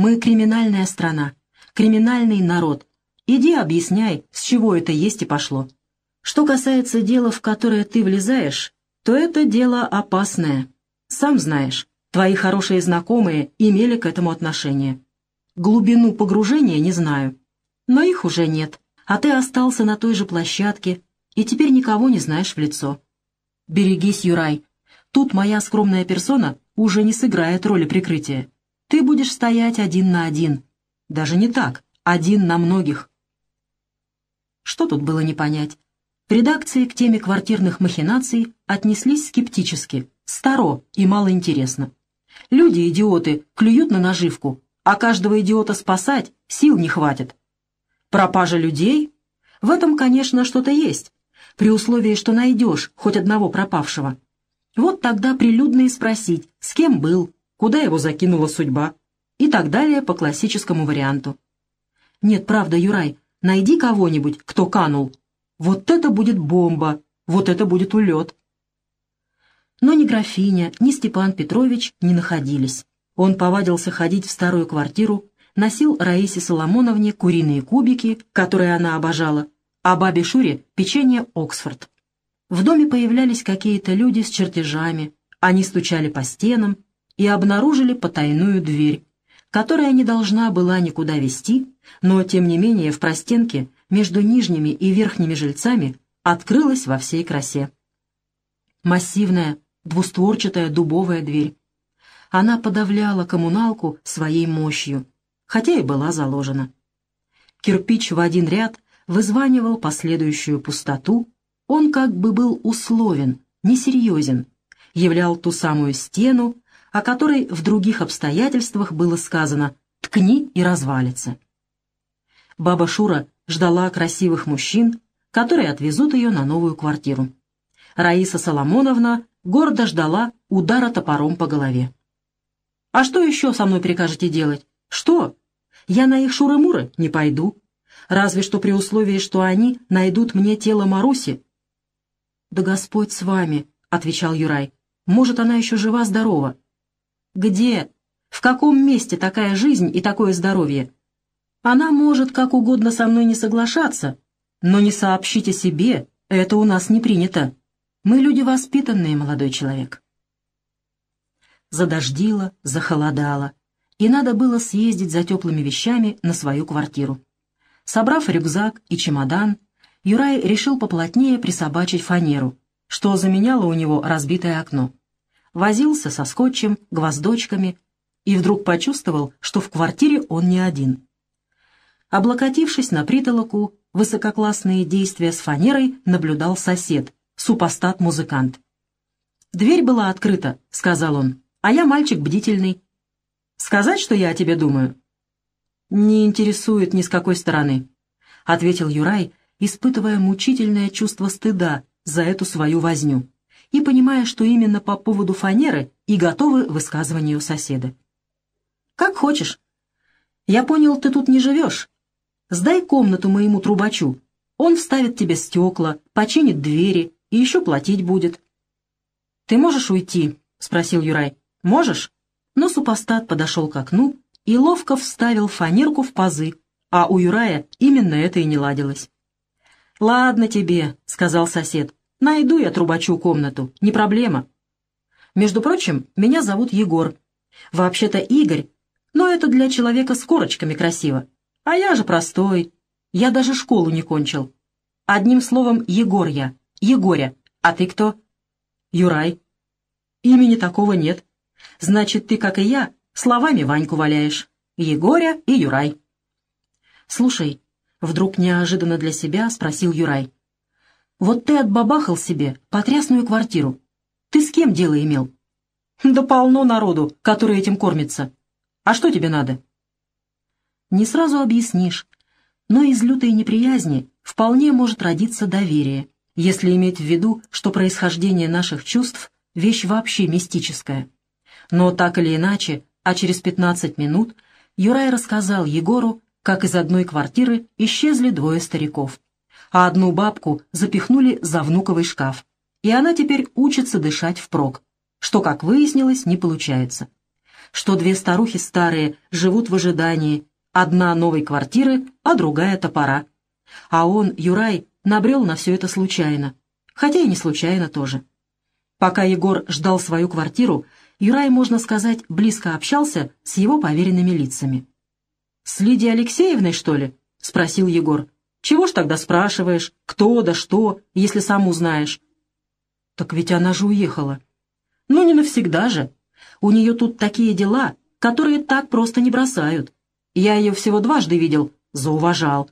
Мы криминальная страна, криминальный народ. Иди объясняй, с чего это есть и пошло. Что касается дела, в которое ты влезаешь, то это дело опасное. Сам знаешь, твои хорошие знакомые имели к этому отношение. Глубину погружения не знаю, но их уже нет, а ты остался на той же площадке и теперь никого не знаешь в лицо. Берегись, Юрай, тут моя скромная персона уже не сыграет роли прикрытия. Ты будешь стоять один на один. Даже не так, один на многих. Что тут было не понять? В редакции к теме квартирных махинаций отнеслись скептически, старо и малоинтересно. Люди-идиоты клюют на наживку, а каждого идиота спасать сил не хватит. Пропажа людей? В этом, конечно, что-то есть, при условии, что найдешь хоть одного пропавшего. Вот тогда прилюдно и спросить, с кем был, куда его закинула судьба и так далее по классическому варианту. Нет, правда, Юрай, найди кого-нибудь, кто канул. Вот это будет бомба, вот это будет улет. Но ни графиня, ни Степан Петрович не находились. Он повадился ходить в старую квартиру, носил Раисе Соломоновне куриные кубики, которые она обожала, а бабе Шуре — печенье «Оксфорд». В доме появлялись какие-то люди с чертежами, они стучали по стенам и обнаружили потайную дверь, которая не должна была никуда вести, но, тем не менее, в простенке между нижними и верхними жильцами открылась во всей красе. Массивная, двустворчатая дубовая дверь, она подавляла коммуналку своей мощью, хотя и была заложена. Кирпич в один ряд вызванивал последующую пустоту, он как бы был условен, несерьезен, являл ту самую стену, о которой в других обстоятельствах было сказано «ткни и развалится». Баба Шура ждала красивых мужчин, которые отвезут ее на новую квартиру. Раиса Соломоновна гордо ждала удара топором по голове. А что еще со мной прикажете делать? Что? Я на их шуры-муры не пойду. Разве что при условии, что они найдут мне тело Маруси. «Да Господь с вами», — отвечал Юрай. «Может, она еще жива-здорова». «Где? В каком месте такая жизнь и такое здоровье? Она может как угодно со мной не соглашаться, но не сообщить о себе, это у нас не принято. Мы люди воспитанные, молодой человек» задождило, захолодало, и надо было съездить за теплыми вещами на свою квартиру. Собрав рюкзак и чемодан, Юрай решил поплотнее присобачить фанеру, что заменяло у него разбитое окно. Возился со скотчем, гвоздочками и вдруг почувствовал, что в квартире он не один. Облокотившись на притолоку, высококлассные действия с фанерой наблюдал сосед, супостат-музыкант. «Дверь была открыта», — сказал он а я мальчик бдительный. Сказать, что я о тебе думаю?» «Не интересует ни с какой стороны», — ответил Юрай, испытывая мучительное чувство стыда за эту свою возню и понимая, что именно по поводу фанеры и готовы высказыванию соседа. «Как хочешь. Я понял, ты тут не живешь. Сдай комнату моему трубачу. Он вставит тебе стекла, починит двери и еще платить будет». «Ты можешь уйти?» — спросил Юрай. Можешь?» Но супостат подошел к окну и ловко вставил фанерку в пазы, а у Юрая именно это и не ладилось. «Ладно тебе», — сказал сосед, — «найду я трубачу комнату, не проблема. Между прочим, меня зовут Егор. Вообще-то Игорь, но это для человека с корочками красиво. А я же простой, я даже школу не кончил. Одним словом, Егор я, Егоря. А ты кто?» «Юрай». «Имени такого нет. Значит, ты, как и я, словами Ваньку валяешь. Егоря и Юрай. Слушай, вдруг неожиданно для себя спросил Юрай. Вот ты отбабахал себе потрясную квартиру. Ты с кем дело имел? Да полно народу, который этим кормится. А что тебе надо? Не сразу объяснишь, но из лютой неприязни вполне может родиться доверие, если иметь в виду, что происхождение наших чувств — вещь вообще мистическая. Но так или иначе, а через 15 минут Юрай рассказал Егору, как из одной квартиры исчезли двое стариков, а одну бабку запихнули за внуковый шкаф, и она теперь учится дышать впрок, что, как выяснилось, не получается. что две старухи старые живут в ожидании, одна новой квартиры, а другая топора. А он, Юрай, набрел на все это случайно, хотя и не случайно тоже. Пока Егор ждал свою квартиру, Юрай, можно сказать, близко общался с его поверенными лицами. «С Лидией Алексеевной, что ли?» — спросил Егор. «Чего ж тогда спрашиваешь? Кто да что, если сам узнаешь?» «Так ведь она же уехала». «Ну, не навсегда же. У нее тут такие дела, которые так просто не бросают. Я ее всего дважды видел, зауважал».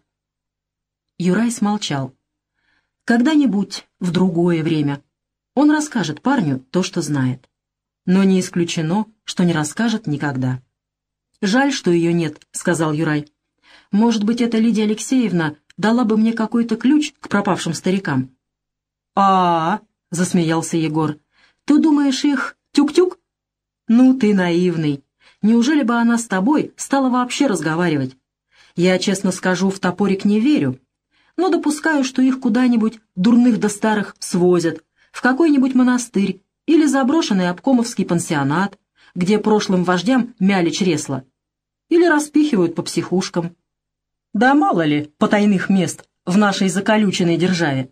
Юрай смолчал. «Когда-нибудь, в другое время, он расскажет парню то, что знает. Но не исключено, что не расскажет никогда». «Жаль, что ее нет», — сказал Юрай. «Может быть, эта Лидия Алексеевна дала бы мне какой-то ключ к пропавшим старикам?» «А-а-а!» — засмеялся Егор. «Ты думаешь, их тюк-тюк?» «Ну ты наивный. Неужели бы она с тобой стала вообще разговаривать? Я, честно скажу, в топорик не верю, но допускаю, что их куда-нибудь, дурных да старых, свозят, в какой-нибудь монастырь или заброшенный обкомовский пансионат, где прошлым вождям мяли чресла, или распихивают по психушкам. Да мало ли потайных мест в нашей заколюченной державе.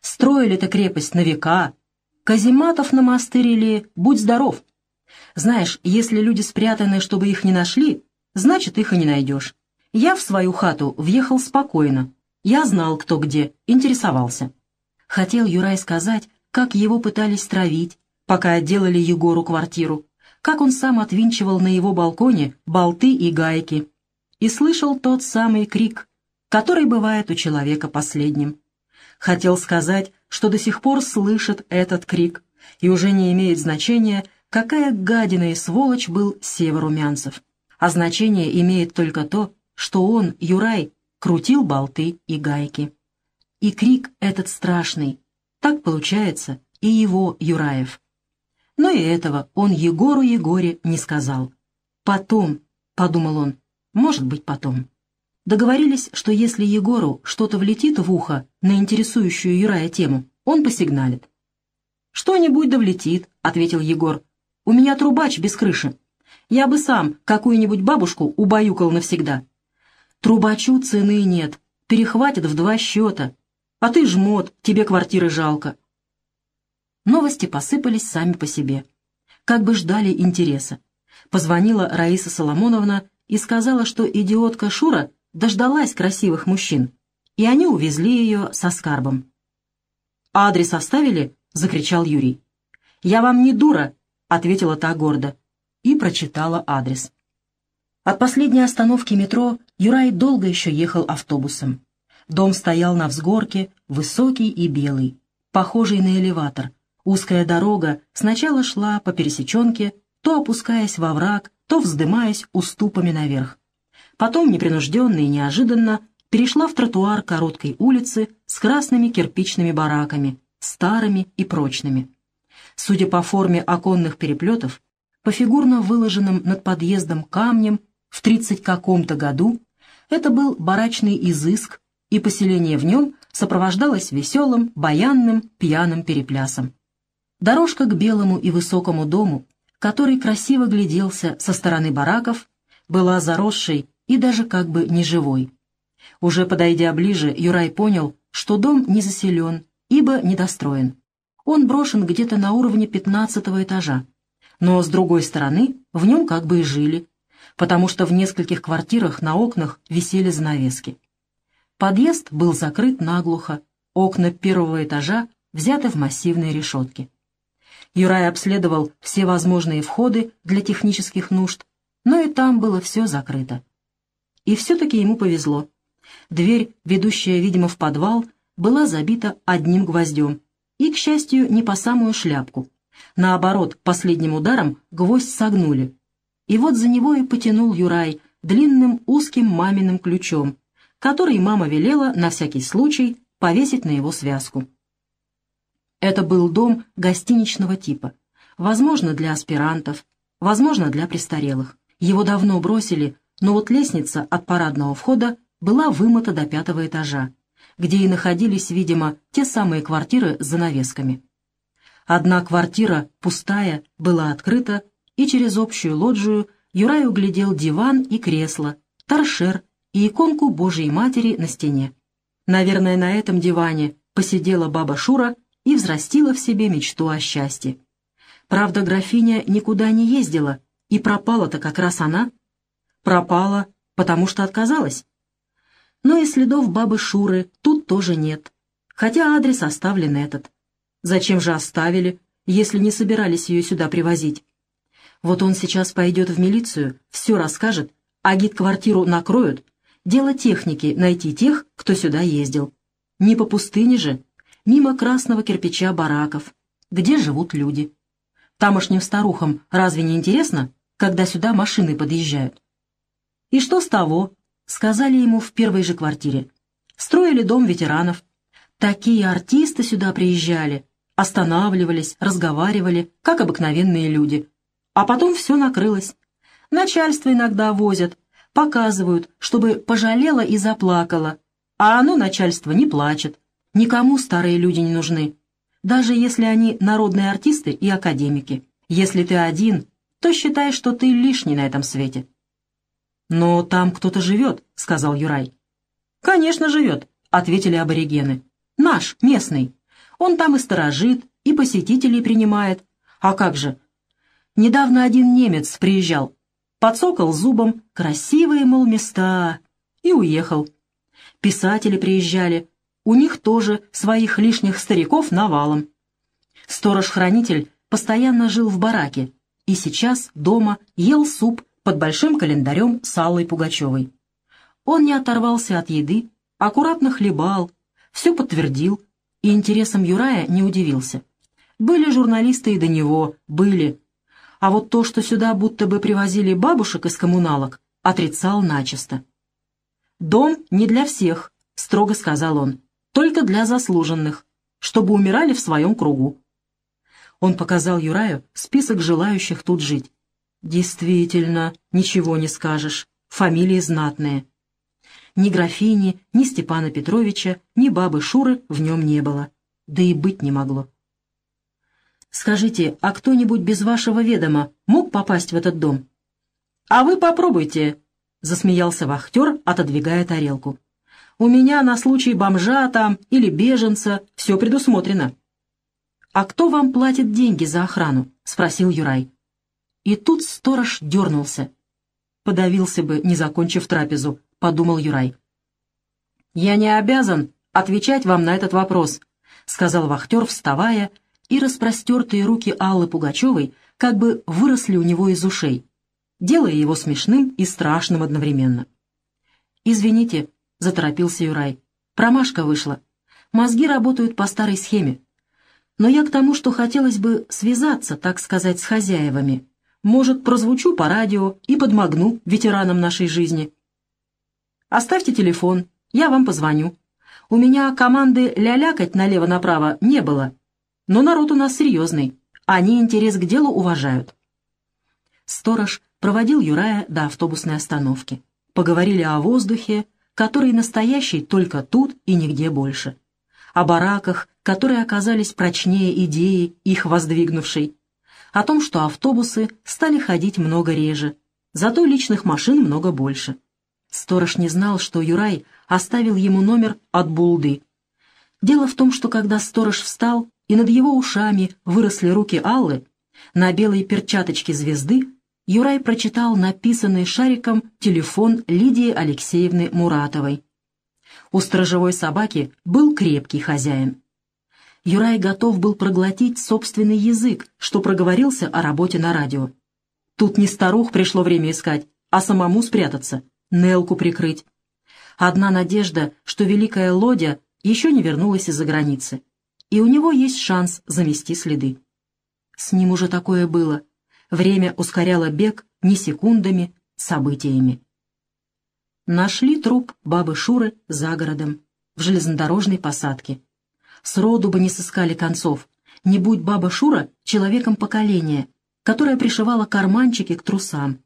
Строили-то крепость на века, казематов намастырили, будь здоров. Знаешь, если люди спрятаны, чтобы их не нашли, значит, их и не найдешь. Я в свою хату въехал спокойно. Я знал, кто где, интересовался. Хотел Юрай сказать, как его пытались травить, пока отделали Егору квартиру, как он сам отвинчивал на его балконе болты и гайки, и слышал тот самый крик, который бывает у человека последним. Хотел сказать, что до сих пор слышит этот крик, и уже не имеет значения, какая гадина и сволочь был Сева Румянцев. А значение имеет только то, что он, Юрай, крутил болты и гайки. И крик этот страшный. Так получается и его Юраев. Но и этого он Егору Егоре не сказал. «Потом», — подумал он, — «может быть, потом». Договорились, что если Егору что-то влетит в ухо на интересующую Юрая тему, он посигналит. «Что-нибудь да влетит», — ответил Егор. «У меня трубач без крыши. Я бы сам какую-нибудь бабушку убаюкал навсегда». «Трубачу цены нет, перехватит в два счета. А ты жмот, тебе квартиры жалко. Новости посыпались сами по себе. Как бы ждали интереса. Позвонила Раиса Соломоновна и сказала, что идиотка Шура дождалась красивых мужчин, и они увезли ее со скарбом. «Адрес оставили?» — закричал Юрий. «Я вам не дура», — ответила та гордо, и прочитала адрес. От последней остановки метро Юрай долго еще ехал автобусом. Дом стоял на взгорке, высокий и белый, похожий на элеватор — Узкая дорога сначала шла по пересеченке, то опускаясь во враг, то вздымаясь уступами наверх. Потом, непринужденно и неожиданно, перешла в тротуар короткой улицы с красными кирпичными бараками, старыми и прочными. Судя по форме оконных переплетов, по фигурно выложенным над подъездом камнем в тридцать каком-то году, это был барачный изыск, и поселение в нем сопровождалось веселым, баянным, пьяным переплясом. Дорожка к белому и высокому дому, который красиво гляделся со стороны бараков, была заросшей и даже как бы неживой. Уже подойдя ближе, Юрай понял, что дом не заселен, ибо недостроен. Он брошен где-то на уровне пятнадцатого этажа, но, с другой стороны, в нем как бы и жили, потому что в нескольких квартирах на окнах висели занавески. Подъезд был закрыт наглухо, окна первого этажа взяты в массивные решетки. Юрай обследовал все возможные входы для технических нужд, но и там было все закрыто. И все-таки ему повезло. Дверь, ведущая, видимо, в подвал, была забита одним гвоздем, и, к счастью, не по самую шляпку. Наоборот, последним ударом гвоздь согнули. И вот за него и потянул Юрай длинным узким маминым ключом, который мама велела на всякий случай повесить на его связку. Это был дом гостиничного типа, возможно, для аспирантов, возможно, для престарелых. Его давно бросили, но вот лестница от парадного входа была вымыта до пятого этажа, где и находились, видимо, те самые квартиры с занавесками. Одна квартира, пустая, была открыта, и через общую лоджию Юрай углядел диван и кресло, торшер и иконку Божьей Матери на стене. Наверное, на этом диване посидела баба Шура и взрастила в себе мечту о счастье. Правда, графиня никуда не ездила, и пропала-то как раз она. Пропала, потому что отказалась. Но и следов бабы Шуры тут тоже нет, хотя адрес оставлен этот. Зачем же оставили, если не собирались ее сюда привозить? Вот он сейчас пойдет в милицию, все расскажет, а гид-квартиру накроют. Дело техники — найти тех, кто сюда ездил. Не по пустыне же, мимо красного кирпича бараков, где живут люди. Тамошним старухам разве не интересно, когда сюда машины подъезжают? И что с того? Сказали ему в первой же квартире. Строили дом ветеранов. Такие артисты сюда приезжали, останавливались, разговаривали, как обыкновенные люди. А потом все накрылось. Начальство иногда возят, показывают, чтобы пожалела и заплакала. А оно, начальство, не плачет. Никому старые люди не нужны. Даже если они народные артисты и академики. Если ты один, то считай, что ты лишний на этом свете. «Но там кто-то живет», — сказал Юрай. «Конечно живет», — ответили аборигены. «Наш, местный. Он там и сторожит, и посетителей принимает. А как же? Недавно один немец приезжал, подсокал зубом, красивые, мол, места, и уехал. Писатели приезжали, у них тоже своих лишних стариков навалом. Сторож-хранитель постоянно жил в бараке, и сейчас дома ел суп под большим календарем с Аллой Пугачевой. Он не оторвался от еды, аккуратно хлебал, все подтвердил, и интересом Юрая не удивился. Были журналисты и до него, были. А вот то, что сюда будто бы привозили бабушек из коммуналок, отрицал начисто. «Дом не для всех», — строго сказал он, — «только для заслуженных, чтобы умирали в своем кругу». Он показал Юраю список желающих тут жить. Действительно, ничего не скажешь. Фамилии знатные. Ни графини, ни Степана Петровича, ни бабы Шуры в нем не было. Да и быть не могло. «Скажите, а кто-нибудь без вашего ведома мог попасть в этот дом?» «А вы попробуйте», — засмеялся вахтер, отодвигая тарелку. «У меня на случай бомжа там или беженца все предусмотрено». «А кто вам платит деньги за охрану?» — спросил Юрай. И тут сторож дернулся. Подавился бы, не закончив трапезу, подумал Юрай. «Я не обязан отвечать вам на этот вопрос», — сказал вахтер, вставая, и распростертые руки Аллы Пугачевой как бы выросли у него из ушей, делая его смешным и страшным одновременно. «Извините», — заторопился Юрай, — «промашка вышла. Мозги работают по старой схеме. Но я к тому, что хотелось бы связаться, так сказать, с хозяевами, может, прозвучу по радио и подмогну ветеранам нашей жизни. Оставьте телефон, я вам позвоню. У меня команды лялякать налево-направо не было, но народ у нас серьезный, они интерес к делу уважают. Сторож проводил Юрая до автобусной остановки. Поговорили о воздухе, который настоящий только тут и нигде больше. О бараках, которые оказались прочнее идеи, их воздвигнувшей, о том, что автобусы стали ходить много реже, зато личных машин много больше. Сторож не знал, что Юрай оставил ему номер от Булды. Дело в том, что когда сторож встал, и над его ушами выросли руки Аллы, на белой перчаточке звезды Юрай прочитал написанный шариком телефон Лидии Алексеевны Муратовой. У сторожевой собаки был крепкий хозяин. Юрай готов был проглотить собственный язык, что проговорился о работе на радио. Тут не старух пришло время искать, а самому спрятаться, Нелку прикрыть. Одна надежда, что великая Лодя еще не вернулась из-за границы, и у него есть шанс замести следы. С ним уже такое было. Время ускоряло бег не секундами, событиями. Нашли труп бабы Шуры за городом, в железнодорожной посадке сроду бы не сыскали концов, не будь баба Шура человеком поколения, которая пришивала карманчики к трусам.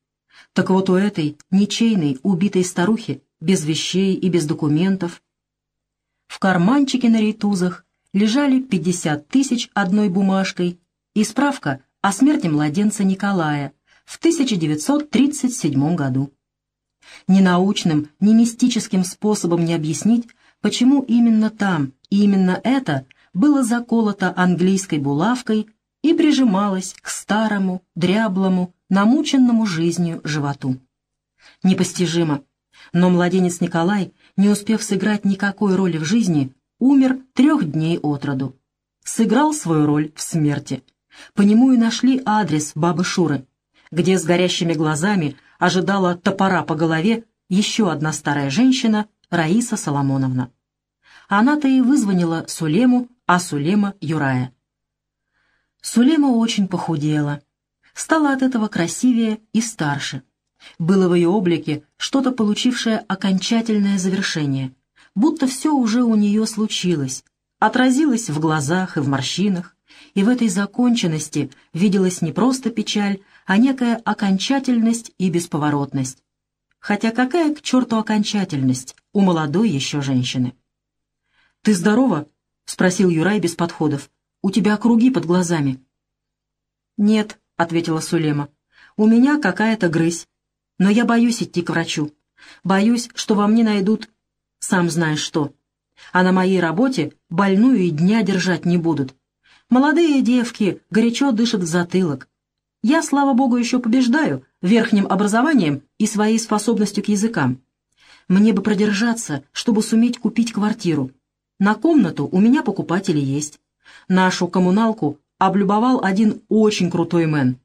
Так вот у этой ничейной убитой старухи, без вещей и без документов, в карманчике на рейтузах лежали 50 тысяч одной бумажкой и справка о смерти младенца Николая, в 1937 году. Ни научным, ни мистическим способом не объяснить, почему именно там именно это было заколото английской булавкой и прижималось к старому, дряблому, намученному жизнью животу. Непостижимо, но младенец Николай, не успев сыграть никакой роли в жизни, умер трех дней от роду. Сыграл свою роль в смерти. По нему и нашли адрес бабы Шуры, где с горящими глазами ожидала топора по голове еще одна старая женщина, Раиса Соломоновна. Она-то и вызвонила Сулему, а Сулема — Юрая. Сулема очень похудела. Стала от этого красивее и старше. Было в ее облике что-то, получившее окончательное завершение, будто все уже у нее случилось, отразилось в глазах и в морщинах, и в этой законченности виделась не просто печаль, а некая окончательность и бесповоротность. Хотя какая к черту окончательность у молодой еще женщины? «Ты здорова?» — спросил Юрай без подходов. «У тебя круги под глазами». «Нет», — ответила Сулема. «У меня какая-то грызь. Но я боюсь идти к врачу. Боюсь, что во мне найдут сам знаешь что. А на моей работе больную и дня держать не будут. Молодые девки горячо дышат в затылок. Я, слава богу, еще побеждаю верхним образованием и своей способностью к языкам. Мне бы продержаться, чтобы суметь купить квартиру. На комнату у меня покупатели есть. Нашу коммуналку облюбовал один очень крутой мэн.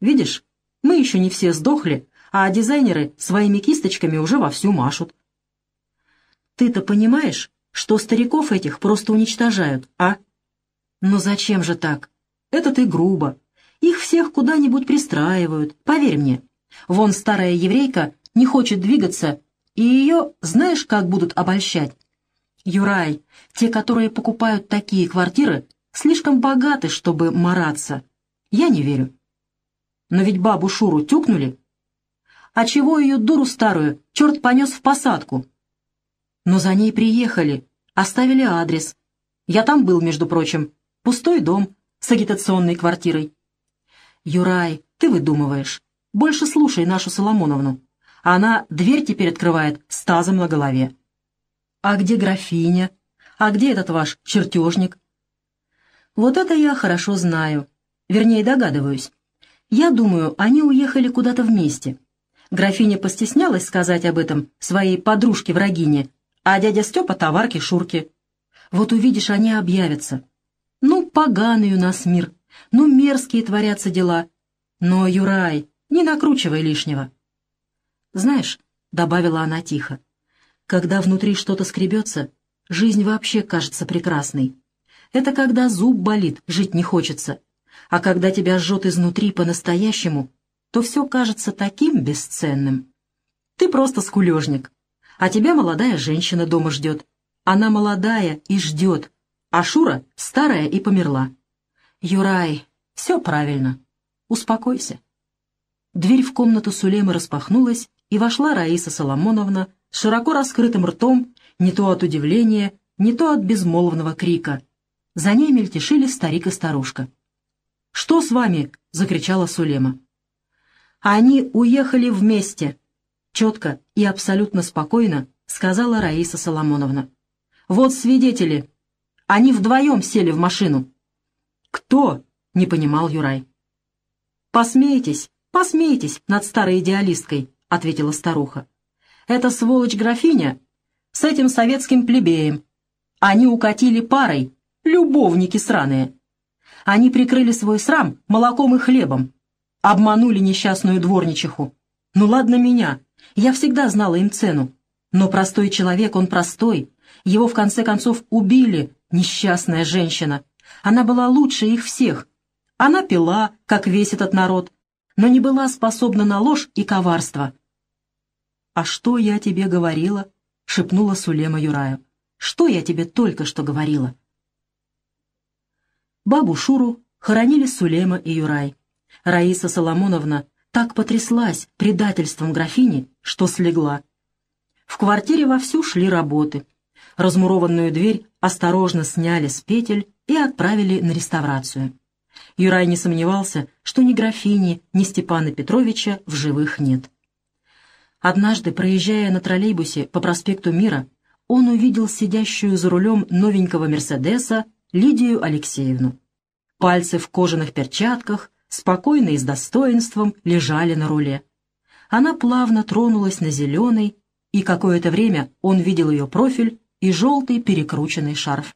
Видишь, мы еще не все сдохли, а дизайнеры своими кисточками уже вовсю машут. Ты-то понимаешь, что стариков этих просто уничтожают, а? Но зачем же так? Это ты грубо. Их всех куда-нибудь пристраивают, поверь мне. Вон старая еврейка не хочет двигаться, и ее знаешь, как будут обольщать? Юрай, те, которые покупают такие квартиры, слишком богаты, чтобы мараться. Я не верю. Но ведь бабу Шуру тюкнули. А чего ее дуру старую черт понес в посадку? Но за ней приехали, оставили адрес. Я там был, между прочим. Пустой дом с агитационной квартирой. Юрай, ты выдумываешь. Больше слушай нашу Соломоновну. Она дверь теперь открывает с тазом на голове. «А где графиня? А где этот ваш чертежник?» «Вот это я хорошо знаю. Вернее, догадываюсь. Я думаю, они уехали куда-то вместе. Графиня постеснялась сказать об этом своей подружке-врагине, а дядя Степа — товарки Шурки. Вот увидишь, они объявятся. Ну, поганый у нас мир, ну, мерзкие творятся дела. Но, Юрай, не накручивай лишнего». «Знаешь», — добавила она тихо, когда внутри что-то скребется, жизнь вообще кажется прекрасной. Это когда зуб болит, жить не хочется. А когда тебя жжет изнутри по-настоящему, то все кажется таким бесценным. Ты просто скулежник. А тебя молодая женщина дома ждет. Она молодая и ждет, а Шура старая и померла. Юрай, все правильно. Успокойся. Дверь в комнату Сулемы распахнулась, и вошла Раиса Соломоновна с широко раскрытым ртом, не то от удивления, не то от безмолвного крика. За ней мельтешили старик и старушка. «Что с вами?» — закричала Сулема. «Они уехали вместе», — четко и абсолютно спокойно сказала Раиса Соломоновна. «Вот свидетели. Они вдвоем сели в машину». «Кто?» — не понимал Юрай. «Посмейтесь, посмейтесь над старой идеалисткой», — ответила старуха эта сволочь-графиня с этим советским плебеем. Они укатили парой, любовники сраные. Они прикрыли свой срам молоком и хлебом, обманули несчастную дворничиху. Ну ладно меня, я всегда знала им цену. Но простой человек, он простой. Его в конце концов убили, несчастная женщина. Она была лучше их всех. Она пила, как весь этот народ, но не была способна на ложь и коварство. «А что я тебе говорила?» — шепнула Сулема Юраю. «Что я тебе только что говорила?» Бабу Шуру хоронили Сулема и Юрай. Раиса Соломоновна так потряслась предательством графини, что слегла. В квартире вовсю шли работы. Размурованную дверь осторожно сняли с петель и отправили на реставрацию. Юрай не сомневался, что ни графини, ни Степана Петровича в живых нет. Однажды, проезжая на троллейбусе по проспекту Мира, он увидел сидящую за рулем новенького «Мерседеса» Лидию Алексеевну. Пальцы в кожаных перчатках, спокойно и с достоинством, лежали на руле. Она плавно тронулась на зеленый, и какое-то время он видел ее профиль и желтый перекрученный шарф.